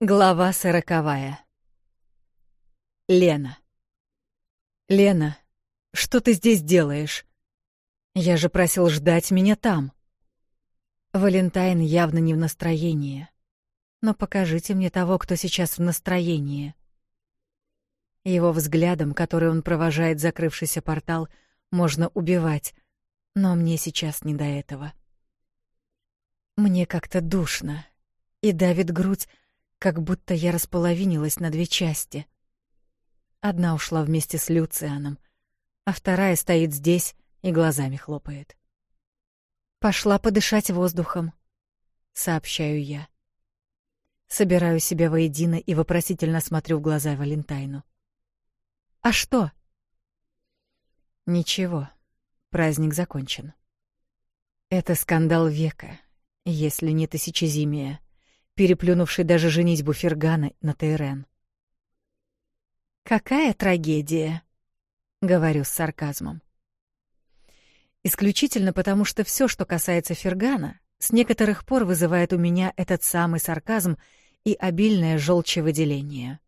Глава сороковая. Лена. Лена, что ты здесь делаешь? Я же просил ждать меня там. Валентайн явно не в настроении. Но покажите мне того, кто сейчас в настроении. Его взглядом, который он провожает закрывшийся портал, можно убивать, но мне сейчас не до этого. Мне как-то душно и давит грудь, как будто я располовинилась на две части. Одна ушла вместе с Люцианом, а вторая стоит здесь и глазами хлопает. «Пошла подышать воздухом», — сообщаю я. Собираю себя воедино и вопросительно смотрю в глаза Валентайну. «А что?» «Ничего, праздник закончен. Это скандал века, если не тысячезимия» переплюнувший даже женитьбу Фергана на Тейрен. «Какая трагедия!» — говорю с сарказмом. Исключительно потому, что все, что касается Фергана, с некоторых пор вызывает у меня этот самый сарказм и обильное желчевыделение.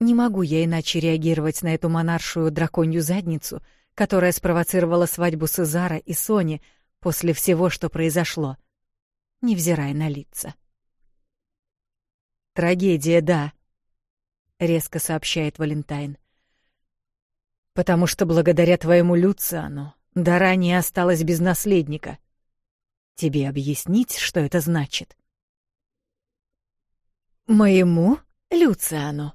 Не могу я иначе реагировать на эту монаршую драконью задницу, которая спровоцировала свадьбу Сезара и Сони после всего, что произошло, невзирая на лица. Трагедия, да, резко сообщает Валентайн. Потому что благодаря твоему Люциану Дара не осталась без наследника. Тебе объяснить, что это значит? Моему Люциану.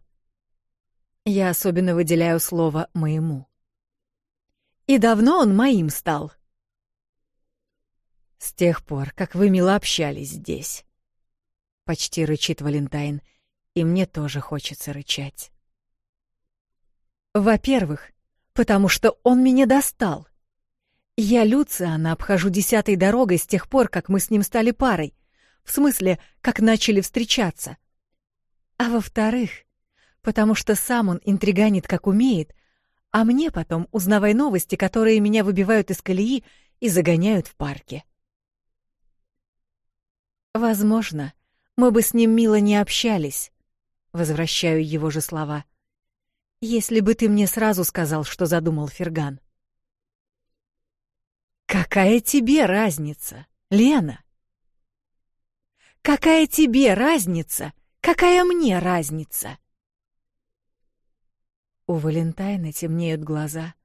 Я особенно выделяю слово «моему». И давно он моим стал. С тех пор, как вы мило общались здесь. Почти рычит Валентайн, и мне тоже хочется рычать. Во-первых, потому что он меня достал. Я Люциана обхожу десятой дорогой с тех пор, как мы с ним стали парой. В смысле, как начали встречаться. А во-вторых, потому что сам он интриганит, как умеет, а мне потом, узнавай новости, которые меня выбивают из колеи и загоняют в парке. Возможно, мы бы с ним мило не общались. Возвращаю его же слова. Если бы ты мне сразу сказал, что задумал Ферган. Какая тебе разница, Лена? Какая тебе разница? Какая мне разница? У Валентайна темнеют глаза,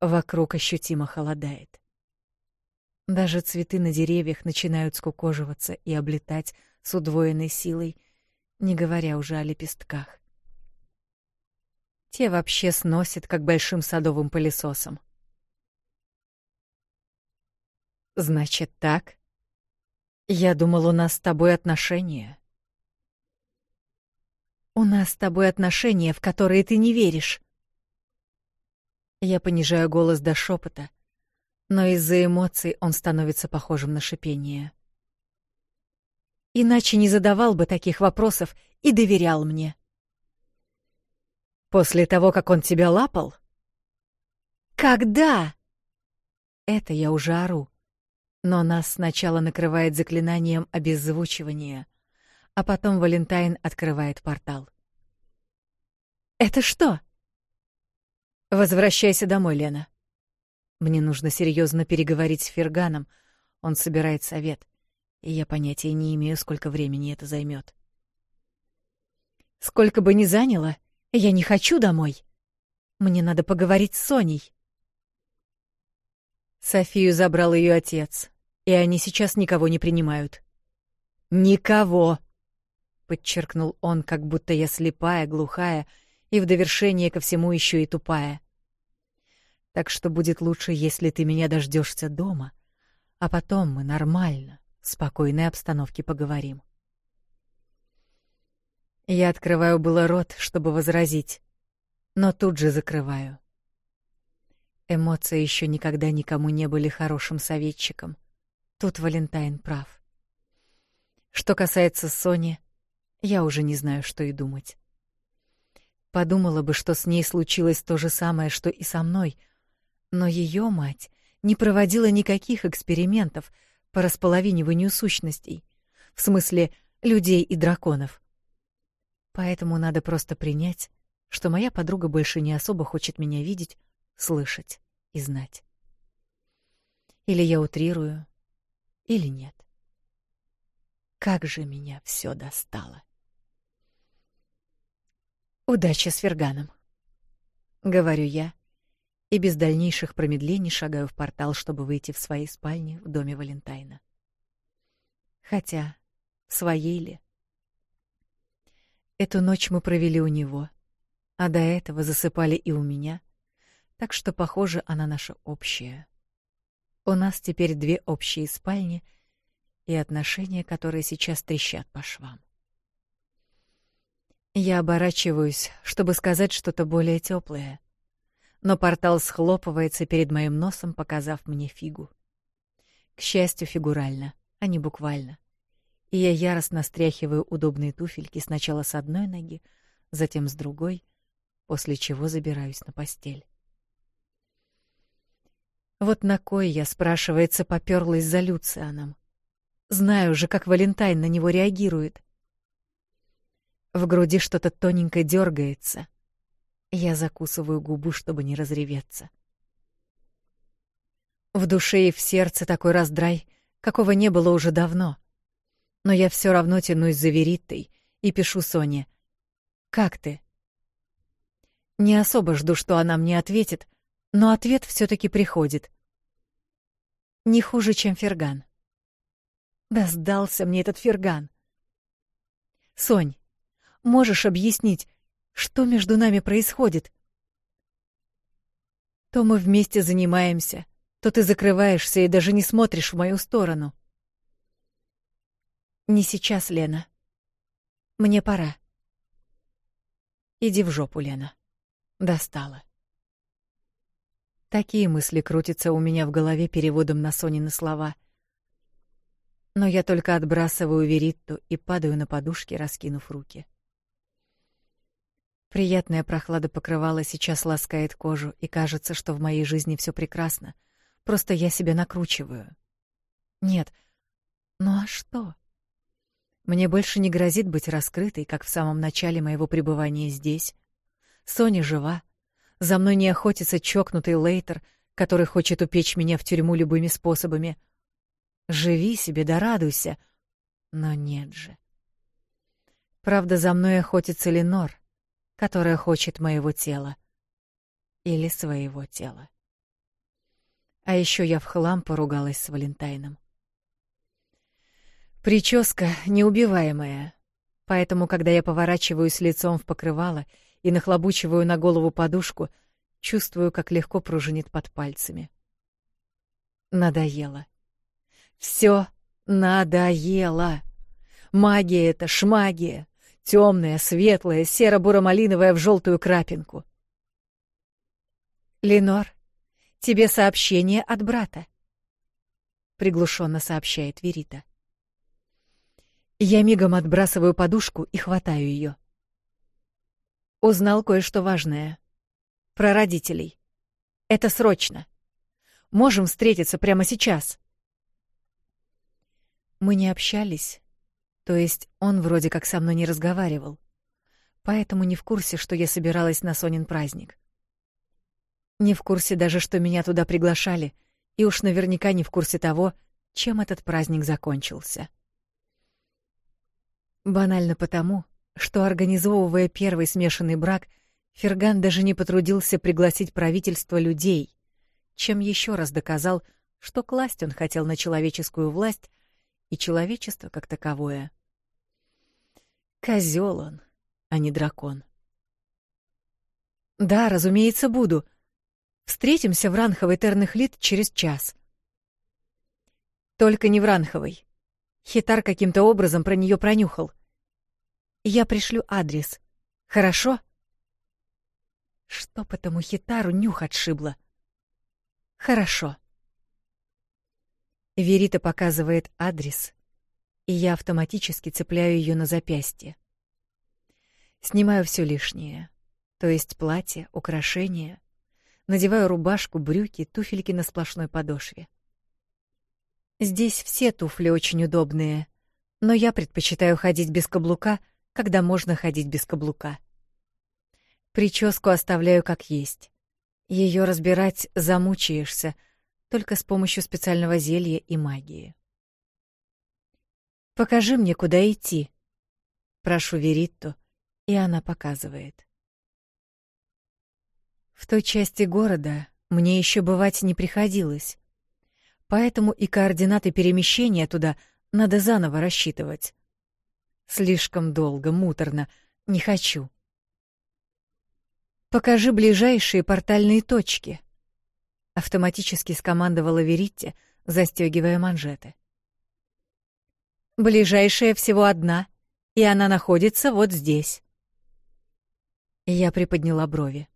вокруг ощутимо холодает. Даже цветы на деревьях начинают скукоживаться и облетать, с удвоенной силой, не говоря уже о лепестках. Те вообще сносят, как большим садовым пылесосом. «Значит так? Я думал, у нас с тобой отношения». «У нас с тобой отношения, в которые ты не веришь». Я понижаю голос до шепота, но из-за эмоций он становится похожим на шипение иначе не задавал бы таких вопросов и доверял мне. «После того, как он тебя лапал?» «Когда?» Это я уже ору. Но нас сначала накрывает заклинанием обеззвучивания, а потом Валентайн открывает портал. «Это что?» «Возвращайся домой, Лена. Мне нужно серьезно переговорить с Ферганом. Он собирает совет и я понятия не имею, сколько времени это займет. Сколько бы ни заняло, я не хочу домой. Мне надо поговорить с Соней. Софию забрал ее отец, и они сейчас никого не принимают. Никого, подчеркнул он, как будто я слепая, глухая и в довершение ко всему еще и тупая. Так что будет лучше, если ты меня дождешься дома, а потом мы нормально в спокойной обстановке поговорим. Я открываю было рот, чтобы возразить, но тут же закрываю. Эмоции еще никогда никому не были хорошим советчиком. Тут Валентайн прав. Что касается Сони, я уже не знаю, что и думать. Подумала бы, что с ней случилось то же самое, что и со мной, но ее мать не проводила никаких экспериментов — по располовиниванию сущностей, в смысле людей и драконов. Поэтому надо просто принять, что моя подруга больше не особо хочет меня видеть, слышать и знать. Или я утрирую, или нет. Как же меня все достало. Удачи с Верганом, говорю я, и без дальнейших промедлений шагаю в портал, чтобы выйти в своей спальне в доме Валентайна. Хотя, своей ли? Эту ночь мы провели у него, а до этого засыпали и у меня, так что, похоже, она наша общая. У нас теперь две общие спальни и отношения, которые сейчас трещат по швам. Я оборачиваюсь, чтобы сказать что-то более теплое — но портал схлопывается перед моим носом, показав мне фигу. К счастью, фигурально, а не буквально. И я яростно стряхиваю удобные туфельки сначала с одной ноги, затем с другой, после чего забираюсь на постель. Вот на кой я, спрашивается, попёрлась за Люцианом. Знаю же, как Валентайн на него реагирует. В груди что-то тоненько дергается, я закусываю губу, чтобы не разреветься. В душе и в сердце такой раздрай, какого не было уже давно. Но я все равно тянусь за Вериттой и пишу Соне. «Как ты?» Не особо жду, что она мне ответит, но ответ все таки приходит. Не хуже, чем Ферган. Да сдался мне этот Ферган. «Сонь, можешь объяснить, что между нами происходит? То мы вместе занимаемся, то ты закрываешься и даже не смотришь в мою сторону. Не сейчас, Лена. Мне пора. Иди в жопу, Лена. Достала. Такие мысли крутятся у меня в голове переводом на Сонины слова. Но я только отбрасываю Веритту и падаю на подушки, раскинув руки. — Приятная прохлада покрывала сейчас ласкает кожу, и кажется, что в моей жизни все прекрасно. Просто я себя накручиваю. Нет. Ну а что? Мне больше не грозит быть раскрытой, как в самом начале моего пребывания здесь. Соня жива. За мной не охотится чокнутый Лейтер, который хочет упечь меня в тюрьму любыми способами. Живи себе да радуйся. Но нет же. Правда, за мной охотится Ленор которая хочет моего тела. Или своего тела. А еще я в хлам поругалась с Валентайном. Прическа неубиваемая, поэтому, когда я поворачиваюсь лицом в покрывало и нахлобучиваю на голову подушку, чувствую, как легко пружинит под пальцами. Надоело. Все надоело. Магия это, шмагия темная, светлая, серо-буро-малиновая в желтую крапинку. «Ленор, тебе сообщение от брата», — приглушенно сообщает Верита. Я мигом отбрасываю подушку и хватаю ее. Узнал кое-что важное. Про родителей. Это срочно. Можем встретиться прямо сейчас. Мы не общались то есть он вроде как со мной не разговаривал. Поэтому не в курсе, что я собиралась на Сонин праздник. Не в курсе даже, что меня туда приглашали, и уж наверняка не в курсе того, чем этот праздник закончился. Банально потому, что, организовывая первый смешанный брак, Ферган даже не потрудился пригласить правительство людей, чем еще раз доказал, что класть он хотел на человеческую власть — и человечество как таковое. Козёл он, а не дракон. Да, разумеется, буду. Встретимся в Ранховой Тернахлит через час. Только не в Ранховой. Хитар каким-то образом про неё пронюхал. Я пришлю адрес. Хорошо? Что по тому хитару нюх отшибло? Хорошо. Верита показывает адрес, и я автоматически цепляю ее на запястье. Снимаю все лишнее, то есть платье, украшения, надеваю рубашку, брюки, туфельки на сплошной подошве. Здесь все туфли очень удобные, но я предпочитаю ходить без каблука, когда можно ходить без каблука. Прическу оставляю как есть. Ее разбирать замучаешься — только с помощью специального зелья и магии. «Покажи мне, куда идти», — прошу Веритту, и она показывает. В той части города мне еще бывать не приходилось, поэтому и координаты перемещения туда надо заново рассчитывать. Слишком долго, муторно, не хочу. «Покажи ближайшие портальные точки», — автоматически скомандовала Веритте, застегивая манжеты. Ближайшая всего одна, и она находится вот здесь. Я приподняла брови.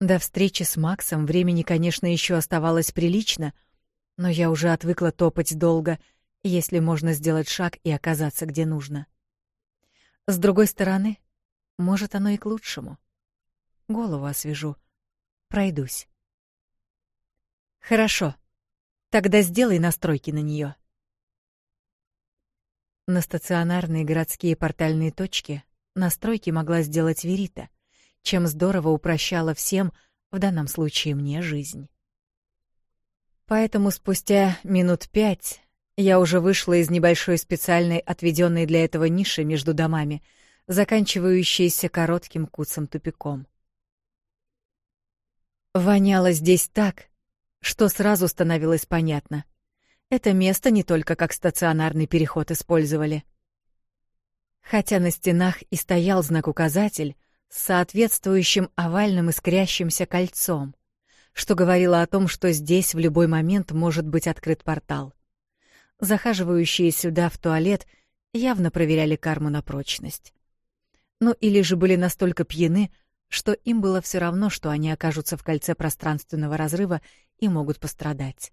До встречи с Максом времени, конечно, еще оставалось прилично, но я уже отвыкла топать долго, если можно сделать шаг и оказаться где нужно. С другой стороны, может, оно и к лучшему. Голову освежу, пройдусь. Хорошо. Тогда сделай настройки на нее. На стационарные городские портальные точки настройки могла сделать Верита, чем здорово упрощала всем, в данном случае мне, жизнь. Поэтому спустя минут пять я уже вышла из небольшой специальной отведенной для этого ниши между домами, заканчивающейся коротким куцым тупиком. Воняло здесь так, что сразу становилось понятно. Это место не только как стационарный переход использовали. Хотя на стенах и стоял знак-указатель с соответствующим овальным искрящимся кольцом, что говорило о том, что здесь в любой момент может быть открыт портал. Захаживающие сюда в туалет явно проверяли карму на прочность. Ну или же были настолько пьяны, что им было все равно, что они окажутся в кольце пространственного разрыва и могут пострадать.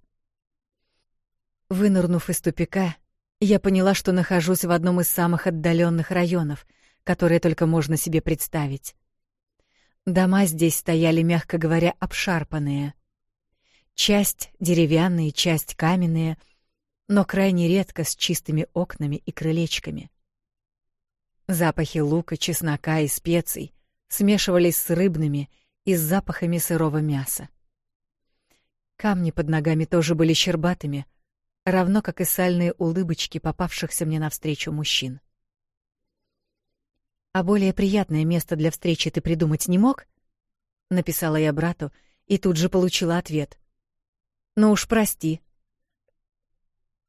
Вынырнув из тупика, я поняла, что нахожусь в одном из самых отдаленных районов, которые только можно себе представить. Дома здесь стояли, мягко говоря, обшарпанные. Часть деревянные, часть каменные, но крайне редко с чистыми окнами и крылечками. Запахи лука, чеснока и специй смешивались с рыбными и с запахами сырого мяса. Камни под ногами тоже были щербатыми, равно как и сальные улыбочки попавшихся мне навстречу мужчин. «А более приятное место для встречи ты придумать не мог?» — написала я брату и тут же получила ответ. «Ну уж прости.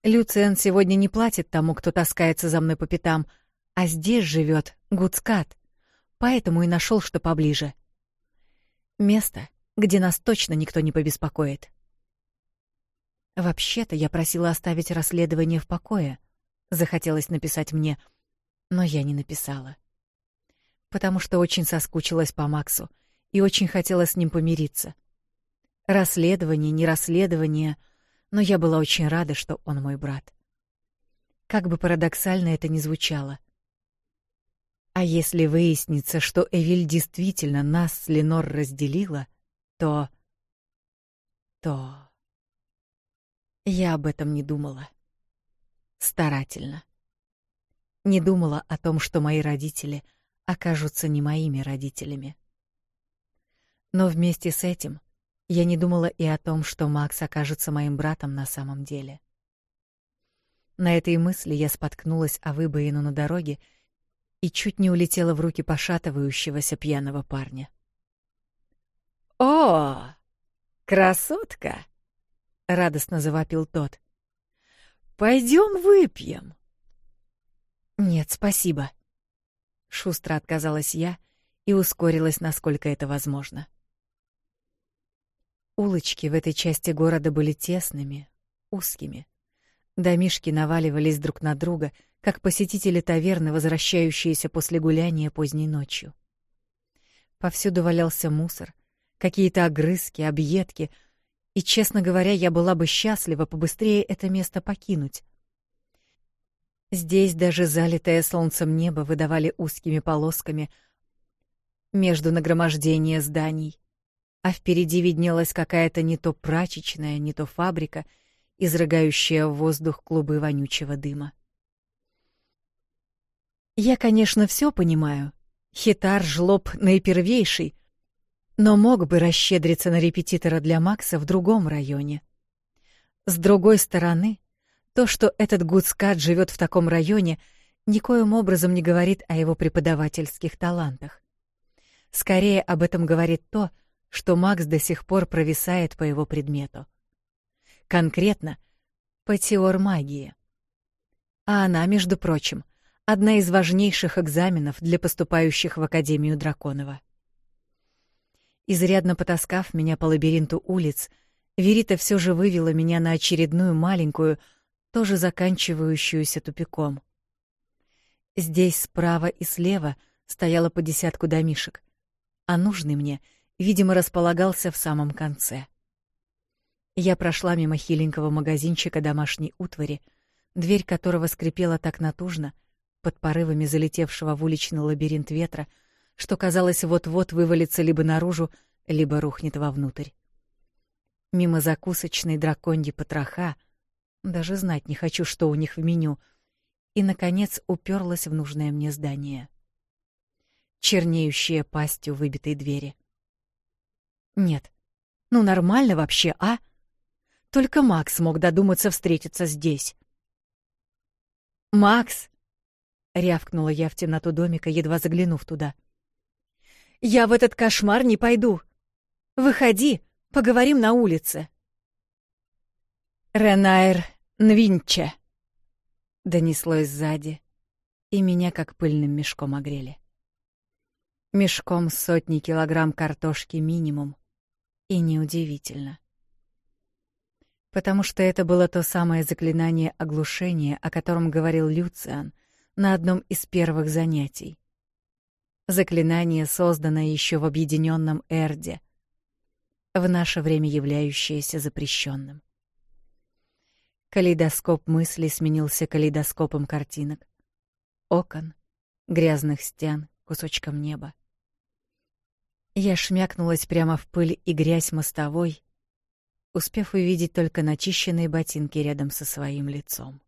Люциан сегодня не платит тому, кто таскается за мной по пятам, а здесь живет Гудскат, поэтому и нашел, что поближе. Место, где нас точно никто не побеспокоит». Вообще-то я просила оставить расследование в покое. Захотелось написать мне, но я не написала. Потому что очень соскучилась по Максу и очень хотела с ним помириться. Расследование, не расследование, но я была очень рада, что он мой брат. Как бы парадоксально это ни звучало — а если выяснится, что Эвиль действительно нас с Ленор разделила, то... то... Я об этом не думала. Старательно. Не думала о том, что мои родители окажутся не моими родителями. Но вместе с этим я не думала и о том, что Макс окажется моим братом на самом деле. На этой мысли я споткнулась о выбоину на дороге и чуть не улетела в руки пошатывающегося пьяного парня. «О, красотка!» радостно завопил тот. Пойдем выпьем. Нет, спасибо. Шустро отказалась я и ускорилась, насколько это возможно. Улочки в этой части города были тесными, узкими. Домишки наваливались друг на друга, как посетители таверны, возвращающиеся после гуляния поздней ночью. Повсюду валялся мусор, какие-то огрызки, объедки — и, честно говоря, я была бы счастлива побыстрее это место покинуть. Здесь даже залитое солнцем небо выдавали узкими полосками между нагромождения зданий, а впереди виднелась какая-то не то прачечная, не то фабрика, изрыгающая в воздух клубы вонючего дыма. Я, конечно, все понимаю. Хитар жлоб наипервейший, но мог бы расщедриться на репетитора для Макса в другом районе. С другой стороны, то, что этот Гудскат живет в таком районе, никоим образом не говорит о его преподавательских талантах. Скорее об этом говорит то, что Макс до сих пор провисает по его предмету. Конкретно, по теор магии. А она, между прочим, одна из важнейших экзаменов для поступающих в Академию Драконова. Изрядно потаскав меня по лабиринту улиц, Верита все же вывела меня на очередную маленькую, тоже заканчивающуюся тупиком. Здесь справа и слева стояло по десятку домишек, а нужный мне, видимо, располагался в самом конце. Я прошла мимо хиленького магазинчика домашней утвари, дверь которого скрипела так натужно, под порывами залетевшего в уличный лабиринт ветра, что, казалось, вот-вот вывалится либо наружу, либо рухнет вовнутрь. Мимо закусочной драконьи потроха, даже знать не хочу, что у них в меню, и, наконец, уперлась в нужное мне здание. Чернеющая пастью выбитой двери. Нет, ну нормально вообще, а? Только Макс мог додуматься встретиться здесь. «Макс!» — рявкнула я в темноту домика, едва заглянув туда — я в этот кошмар не пойду. Выходи, поговорим на улице. Ренайр Нвинче. Донеслось сзади, и меня как пыльным мешком огрели. Мешком сотни килограмм картошки минимум. И неудивительно. Потому что это было то самое заклинание оглушения, о котором говорил Люциан на одном из первых занятий заклинание, созданное еще в объединенном Эрде, в наше время являющееся запрещенным. Калейдоскоп мыслей сменился калейдоскопом картинок. Окон, грязных стен, кусочком неба. Я шмякнулась прямо в пыль и грязь мостовой, успев увидеть только начищенные ботинки рядом со своим лицом.